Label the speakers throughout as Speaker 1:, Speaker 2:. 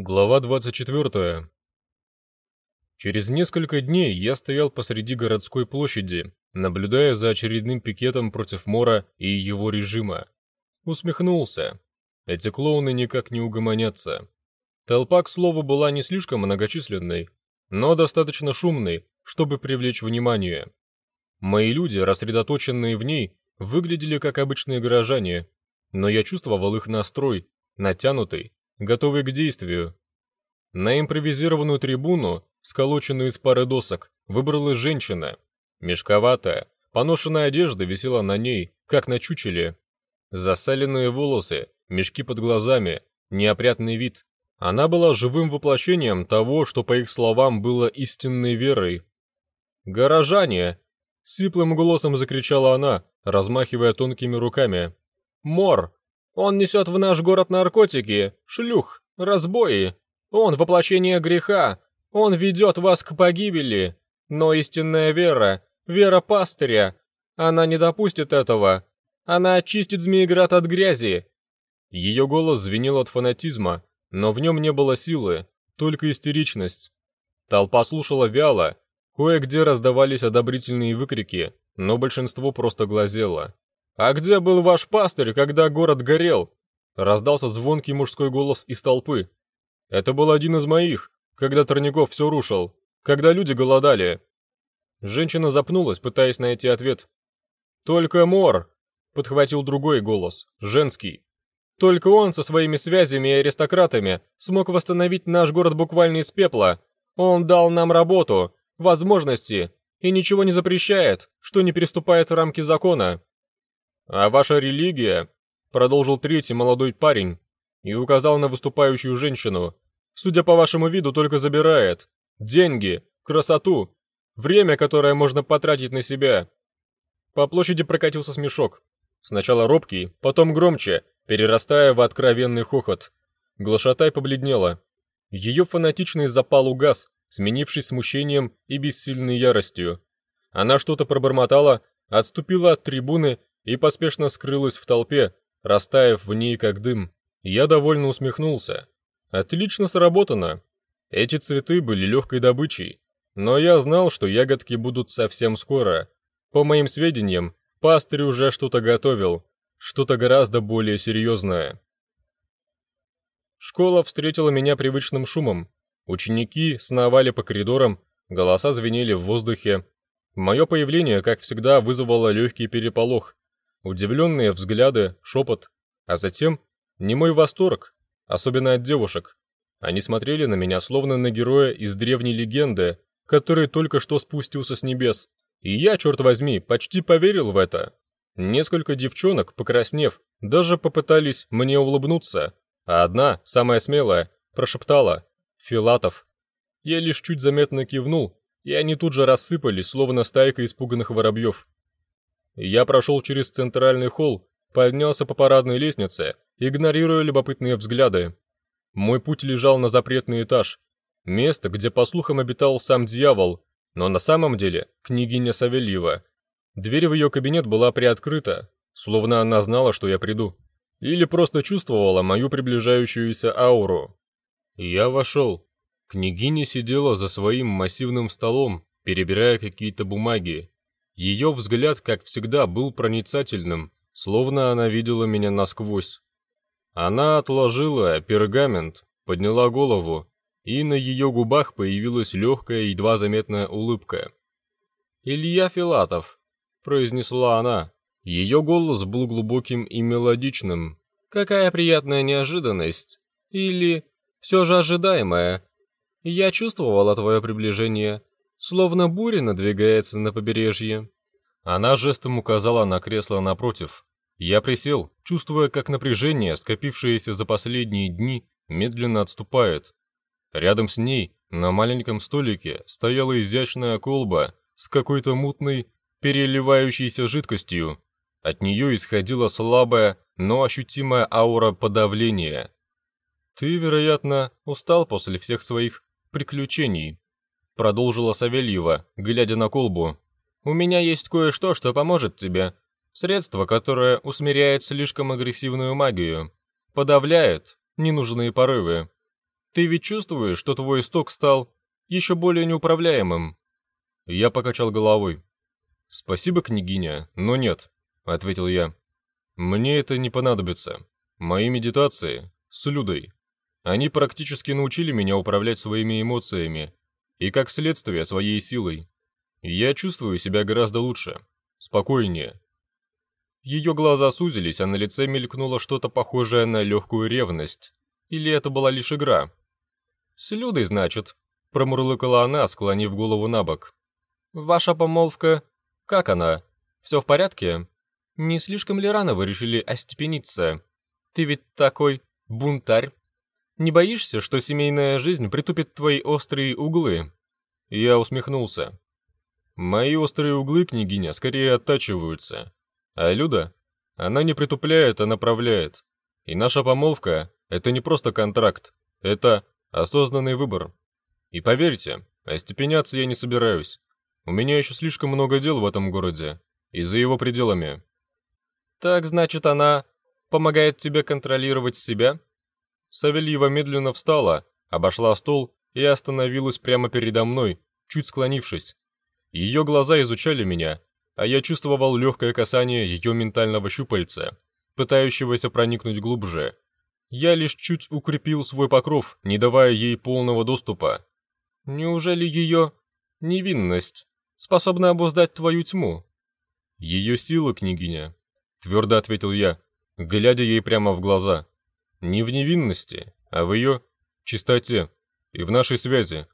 Speaker 1: Глава 24. Через несколько дней я стоял посреди городской площади, наблюдая за очередным пикетом против Мора и его режима. Усмехнулся. Эти клоуны никак не угомонятся. Толпа, к слову, была не слишком многочисленной, но достаточно шумной, чтобы привлечь внимание. Мои люди, рассредоточенные в ней, выглядели как обычные горожане, но я чувствовал их настрой, натянутый, готовый к действию. На импровизированную трибуну, сколоченную из пары досок, выбралась женщина. Мешковатая, поношенная одежда висела на ней, как на чучеле. Засаленные волосы, мешки под глазами, неопрятный вид. Она была живым воплощением того, что, по их словам, было истинной верой. «Горожане!» — сиплым голосом закричала она, размахивая тонкими руками. «Мор! Он несет в наш город наркотики, шлюх, разбои. Он воплощение греха. Он ведет вас к погибели. Но истинная вера, вера пастыря, она не допустит этого. Она очистит Змееград от грязи. Ее голос звенел от фанатизма, но в нем не было силы, только истеричность. Толпа слушала вяло, кое-где раздавались одобрительные выкрики, но большинство просто глазело. «А где был ваш пастырь, когда город горел?» Раздался звонкий мужской голос из толпы. «Это был один из моих, когда Торняков все рушил, когда люди голодали». Женщина запнулась, пытаясь найти ответ. «Только Мор!» — подхватил другой голос, женский. «Только он со своими связями и аристократами смог восстановить наш город буквально из пепла. Он дал нам работу, возможности и ничего не запрещает, что не переступает рамки закона. «А ваша религия?» — продолжил третий молодой парень и указал на выступающую женщину. «Судя по вашему виду, только забирает. Деньги, красоту, время, которое можно потратить на себя». По площади прокатился смешок. Сначала робкий, потом громче, перерастая в откровенный хохот. Глашатай побледнела. Ее фанатичный запал угас, сменившись смущением и бессильной яростью. Она что-то пробормотала, отступила от трибуны и поспешно скрылась в толпе, растаяв в ней как дым. Я довольно усмехнулся. Отлично сработано. Эти цветы были легкой добычей. Но я знал, что ягодки будут совсем скоро. По моим сведениям, пастырь уже что-то готовил. Что-то гораздо более серьезное. Школа встретила меня привычным шумом. Ученики сновали по коридорам, голоса звенели в воздухе. Мое появление, как всегда, вызвало легкий переполох. Удивленные взгляды, шепот, а затем немой восторг, особенно от девушек. Они смотрели на меня, словно на героя из древней легенды, который только что спустился с небес. И я, черт возьми, почти поверил в это. Несколько девчонок, покраснев, даже попытались мне улыбнуться, а одна, самая смелая, прошептала «Филатов». Я лишь чуть заметно кивнул, и они тут же рассыпались, словно стайка испуганных воробьев. Я прошел через центральный холл, поднялся по парадной лестнице, игнорируя любопытные взгляды. Мой путь лежал на запретный этаж, место, где, по слухам, обитал сам дьявол, но на самом деле княгиня Савельева. Дверь в ее кабинет была приоткрыта, словно она знала, что я приду. Или просто чувствовала мою приближающуюся ауру. Я вошел. Княгиня сидела за своим массивным столом, перебирая какие-то бумаги. Ее взгляд, как всегда, был проницательным, словно она видела меня насквозь. Она отложила пергамент, подняла голову, и на ее губах появилась легкая, едва заметная улыбка. «Илья Филатов», — произнесла она. Ее голос был глубоким и мелодичным. «Какая приятная неожиданность! Или все же ожидаемая. Я чувствовала твое приближение словно буря надвигается на побережье. Она жестом указала на кресло напротив. Я присел, чувствуя, как напряжение, скопившееся за последние дни, медленно отступает. Рядом с ней, на маленьком столике, стояла изящная колба с какой-то мутной, переливающейся жидкостью. От нее исходила слабая, но ощутимая аура подавления. «Ты, вероятно, устал после всех своих приключений», продолжила Савельева, глядя на колбу. «У меня есть кое-что, что поможет тебе. Средство, которое усмиряет слишком агрессивную магию. Подавляет ненужные порывы». Ты ведь чувствуешь, что твой исток стал еще более неуправляемым?» Я покачал головой. «Спасибо, княгиня, но нет», — ответил я. «Мне это не понадобится. Мои медитации с Людой. Они практически научили меня управлять своими эмоциями и, как следствие, своей силой. Я чувствую себя гораздо лучше, спокойнее». Ее глаза сузились, а на лице мелькнуло что-то похожее на легкую ревность. Или это была лишь игра? «С Людой, значит», — промурлыкала она, склонив голову на бок. «Ваша помолвка как она? Все в порядке? Не слишком ли рано вы решили остепениться? Ты ведь такой бунтарь. Не боишься, что семейная жизнь притупит твои острые углы?» Я усмехнулся. «Мои острые углы, княгиня, скорее оттачиваются. А Люда? Она не притупляет, а направляет. И наша помолвка — это не просто контракт, это осознанный выбор. И поверьте, остепеняться я не собираюсь. У меня еще слишком много дел в этом городе. И за его пределами. Так, значит, она помогает тебе контролировать себя? Савельева медленно встала, обошла стол и остановилась прямо передо мной, чуть склонившись. Ее глаза изучали меня, а я чувствовал легкое касание ее ментального щупальца, пытающегося проникнуть глубже. Я лишь чуть укрепил свой покров, не давая ей полного доступа. Неужели ее невинность способна обуздать твою тьму?» «Ее сила, княгиня», — твердо ответил я, глядя ей прямо в глаза. «Не в невинности, а в ее чистоте и в нашей связи.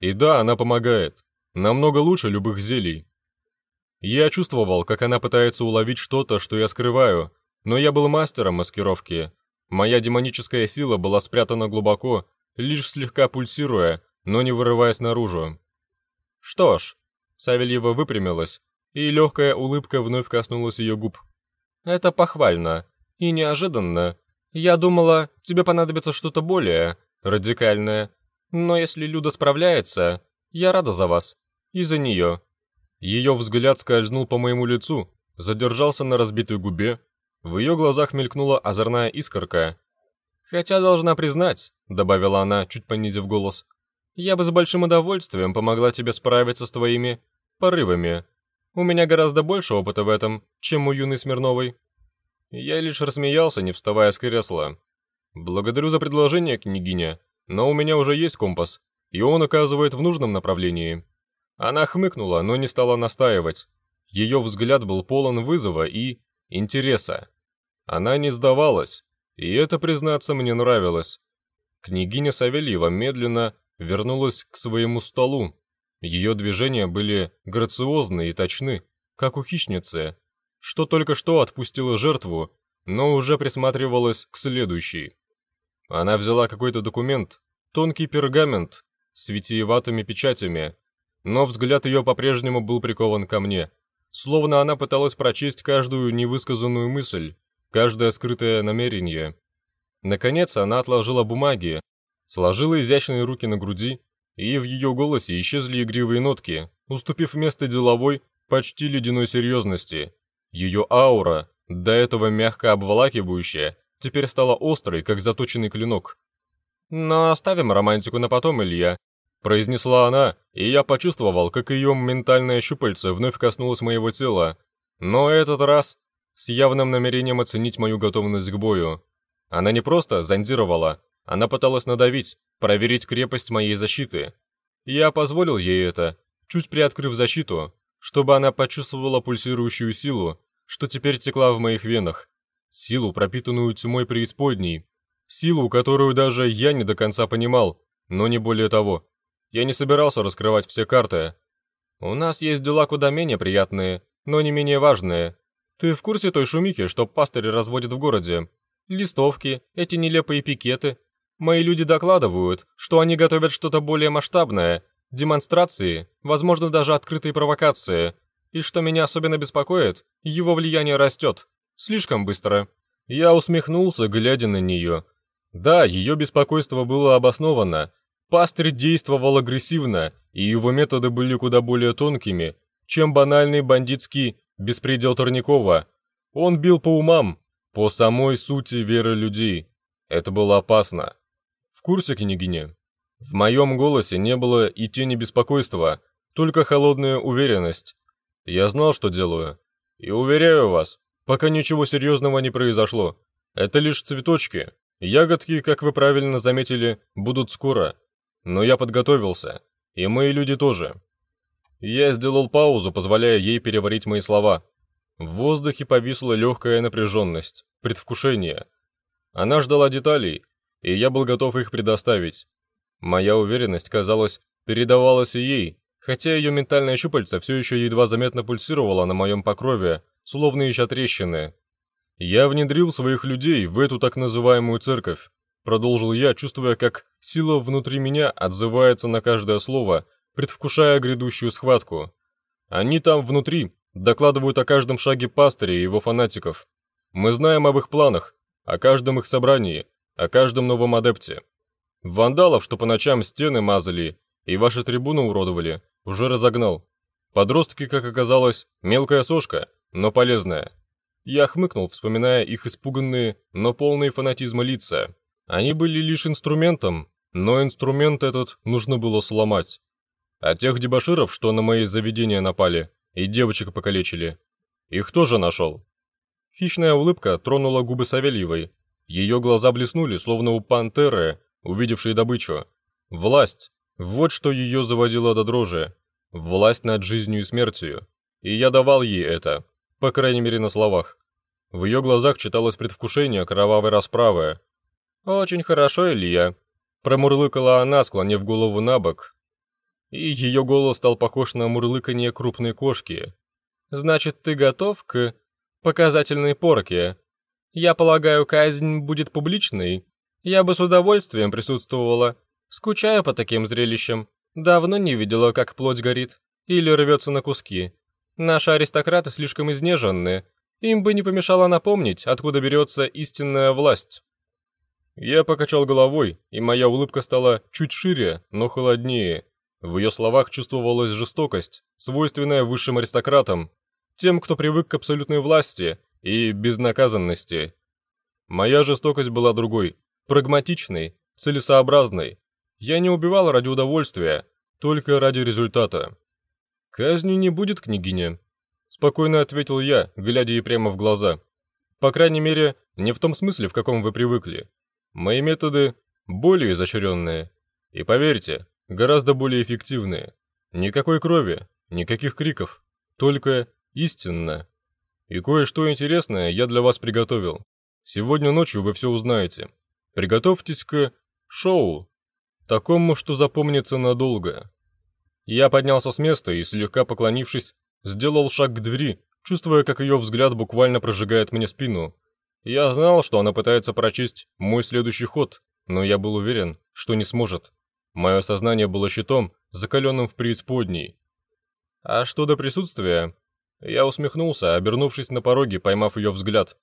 Speaker 1: И да, она помогает. Намного лучше любых зелий». Я чувствовал, как она пытается уловить что-то, что я скрываю, но я был мастером маскировки. Моя демоническая сила была спрятана глубоко, лишь слегка пульсируя, но не вырываясь наружу. Что ж, Савельева выпрямилась, и легкая улыбка вновь коснулась ее губ. «Это похвально. И неожиданно. Я думала, тебе понадобится что-то более радикальное. Но если Люда справляется, я рада за вас. И за нее». Ее взгляд скользнул по моему лицу, задержался на разбитой губе. В ее глазах мелькнула озорная искорка. «Хотя должна признать», — добавила она, чуть понизив голос, «я бы с большим удовольствием помогла тебе справиться с твоими порывами. У меня гораздо больше опыта в этом, чем у юной Смирновой». Я лишь рассмеялся, не вставая с кресла. «Благодарю за предложение, княгиня, но у меня уже есть компас, и он оказывает в нужном направлении». Она хмыкнула, но не стала настаивать. Ее взгляд был полон вызова и интереса. Она не сдавалась, и это, признаться, мне нравилось. Княгиня Савельева медленно вернулась к своему столу, ее движения были грациозны и точны, как у хищницы, что только что отпустила жертву, но уже присматривалась к следующей. Она взяла какой-то документ, тонкий пергамент с витиеватыми печатями, но взгляд ее по-прежнему был прикован ко мне, словно она пыталась прочесть каждую невысказанную мысль, каждое скрытое намерение. Наконец она отложила бумаги, сложила изящные руки на груди и в ее голосе исчезли игривые нотки, уступив место деловой, почти ледяной серьезности. Ее аура, до этого мягко обволакивающая, теперь стала острой, как заточенный клинок. «Но оставим романтику на потом, Илья», — произнесла она, и я почувствовал, как ее ментальное щупальце вновь коснулось моего тела. Но этот раз с явным намерением оценить мою готовность к бою. Она не просто зондировала, она пыталась надавить, проверить крепость моей защиты. Я позволил ей это, чуть приоткрыв защиту, чтобы она почувствовала пульсирующую силу, что теперь текла в моих венах. Силу, пропитанную тьмой преисподней. Силу, которую даже я не до конца понимал, но не более того. Я не собирался раскрывать все карты. У нас есть дела куда менее приятные, но не менее важные. Ты в курсе той шумихи, что пастырь разводит в городе? Листовки, эти нелепые пикеты, Мои люди докладывают, что они готовят что-то более масштабное, демонстрации, возможно, даже открытые провокации. И что меня особенно беспокоит, его влияние растет. Слишком быстро. Я усмехнулся, глядя на нее. Да, ее беспокойство было обосновано. Пастырь действовал агрессивно, и его методы были куда более тонкими, чем банальный бандитский беспредел Турникова. Он бил по умам, по самой сути веры людей. Это было опасно. В курсе, княгиня?» В моем голосе не было и тени беспокойства, только холодная уверенность. Я знал, что делаю. И уверяю вас, пока ничего серьезного не произошло. Это лишь цветочки. Ягодки, как вы правильно заметили, будут скоро. Но я подготовился. И мои люди тоже. Я сделал паузу, позволяя ей переварить мои слова. В воздухе повисла легкая напряженность, предвкушение. Она ждала деталей, и я был готов их предоставить. Моя уверенность, казалось, передавалась и ей, хотя ее ментальное щупальце все еще едва заметно пульсировало на моем покрове, словно ища трещины. «Я внедрил своих людей в эту так называемую церковь», продолжил я, чувствуя, как сила внутри меня отзывается на каждое слово, предвкушая грядущую схватку. Они там внутри докладывают о каждом шаге пастыря и его фанатиков. Мы знаем об их планах, о каждом их собрании, о каждом новом адепте. Вандалов, что по ночам стены мазали и ваши трибуны уродовали, уже разогнал. Подростки, как оказалось, мелкая сошка, но полезная. Я хмыкнул, вспоминая их испуганные, но полные фанатизма лица. Они были лишь инструментом, но инструмент этот нужно было сломать. А тех дебоширов, что на мои заведения напали и девочек покалечили, их тоже нашел. Хищная улыбка тронула губы Савельевой. Ее глаза блеснули, словно у пантеры, увидевшей добычу. Власть. Вот что ее заводило до дрожи. Власть над жизнью и смертью. И я давал ей это. По крайней мере, на словах. В ее глазах читалось предвкушение кровавой расправы. «Очень хорошо, Илья», — промурлыкала она, склонив голову на бок. И ее голос стал похож на мурлыканье крупной кошки. «Значит, ты готов к показательной порке? Я полагаю, казнь будет публичной?» Я бы с удовольствием присутствовала. Скучаю по таким зрелищам. Давно не видела, как плоть горит. Или рвется на куски. Наши аристократы слишком изнеженные. Им бы не помешало напомнить, откуда берется истинная власть. Я покачал головой, и моя улыбка стала чуть шире, но холоднее. В ее словах чувствовалась жестокость, свойственная высшим аристократам, тем, кто привык к абсолютной власти и безнаказанности. Моя жестокость была другой, прагматичный, целесообразный. Я не убивал ради удовольствия, только ради результата. «Казни не будет, княгиня», — спокойно ответил я, глядя ей прямо в глаза. «По крайней мере, не в том смысле, в каком вы привыкли. Мои методы более изощренные. И поверьте, гораздо более эффективные. Никакой крови, никаких криков, только истинно. И кое-что интересное я для вас приготовил. Сегодня ночью вы все узнаете. Приготовьтесь к шоу, такому, что запомнится надолго. Я поднялся с места и, слегка поклонившись, сделал шаг к двери, чувствуя, как ее взгляд буквально прожигает мне спину. Я знал, что она пытается прочесть мой следующий ход, но я был уверен, что не сможет. Мое сознание было щитом, закаленным в преисподней. А что до присутствия? Я усмехнулся, обернувшись на пороге, поймав ее взгляд.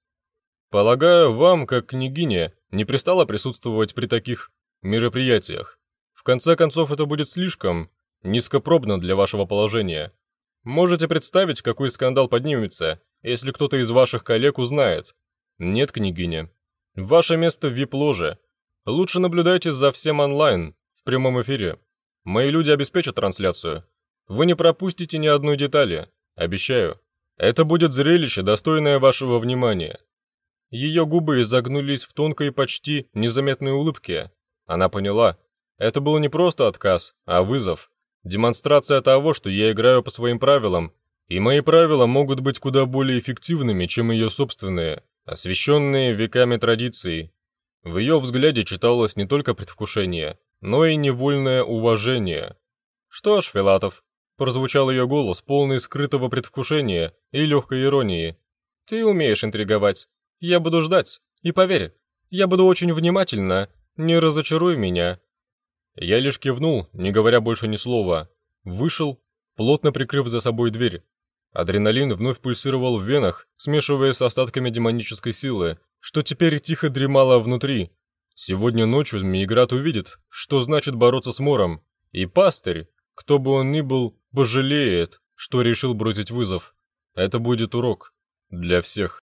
Speaker 1: Полагаю, вам, как княгине, не пристало присутствовать при таких мероприятиях. В конце концов, это будет слишком низкопробно для вашего положения. Можете представить, какой скандал поднимется, если кто-то из ваших коллег узнает? Нет, княгиня. Ваше место в вип-ложе. Лучше наблюдайте за всем онлайн, в прямом эфире. Мои люди обеспечат трансляцию. Вы не пропустите ни одной детали, обещаю. Это будет зрелище, достойное вашего внимания. Ее губы изогнулись в тонкой, почти незаметной улыбке. Она поняла. Это был не просто отказ, а вызов. Демонстрация того, что я играю по своим правилам, и мои правила могут быть куда более эффективными, чем ее собственные, освященные веками традиций. В ее взгляде читалось не только предвкушение, но и невольное уважение. «Что ж, Филатов», — прозвучал ее голос, полный скрытого предвкушения и легкой иронии, — «ты умеешь интриговать. Я буду ждать. И поверь, я буду очень внимательна. Не разочаруй меня». Я лишь кивнул, не говоря больше ни слова. Вышел, плотно прикрыв за собой дверь. Адреналин вновь пульсировал в венах, смешиваясь с остатками демонической силы, что теперь тихо дремало внутри. Сегодня ночью Змееград увидит, что значит бороться с Мором. И пастырь, кто бы он ни был, пожалеет, что решил бросить вызов. Это будет урок. Для всех.